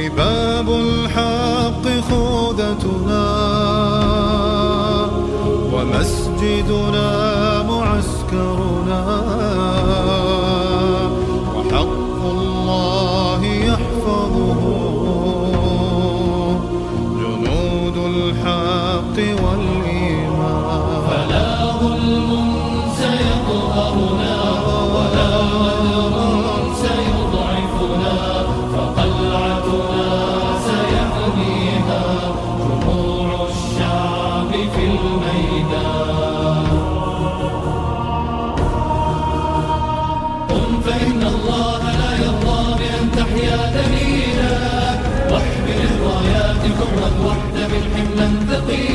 رباب الحق خودتنا ومسجدنا معسكرنا. يا واحمل الرايات كرا واحتمل حملا ثقيلا.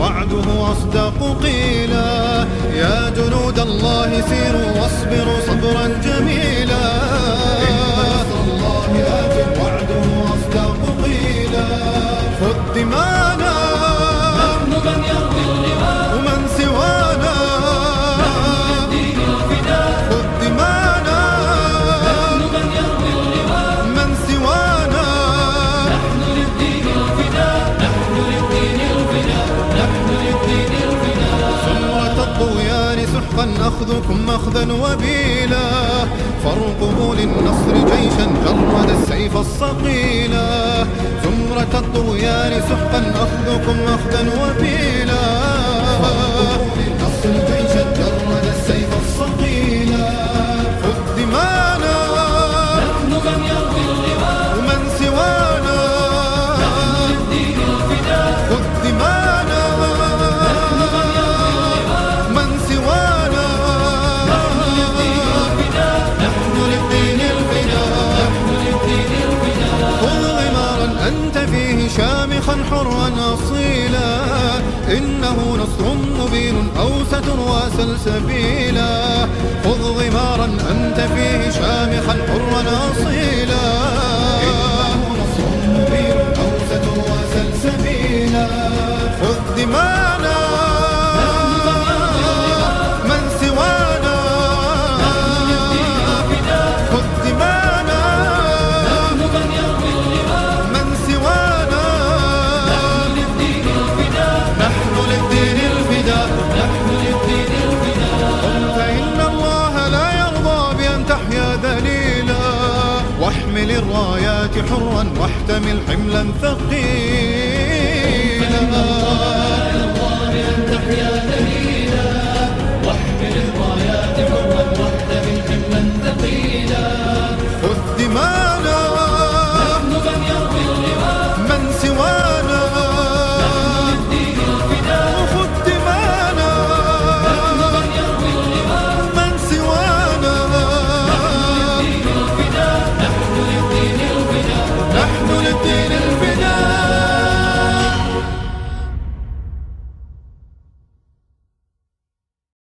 وعده أصدق قيلا. يا جنود الله سيروا واصبروا صبرا جميلا. حقا أخذكم أخذا وبيلا. فارقبوا للنصر جيشا جرد السيف الصقيلا. زمرة الطغيان سحقا أخذكم أخذا وبيلا. فإنه نصر مبين أوسط واسل خذ غمارا أنت فيه شامخا حرا أصيلا حرا واحتمل حملا ثقيلا.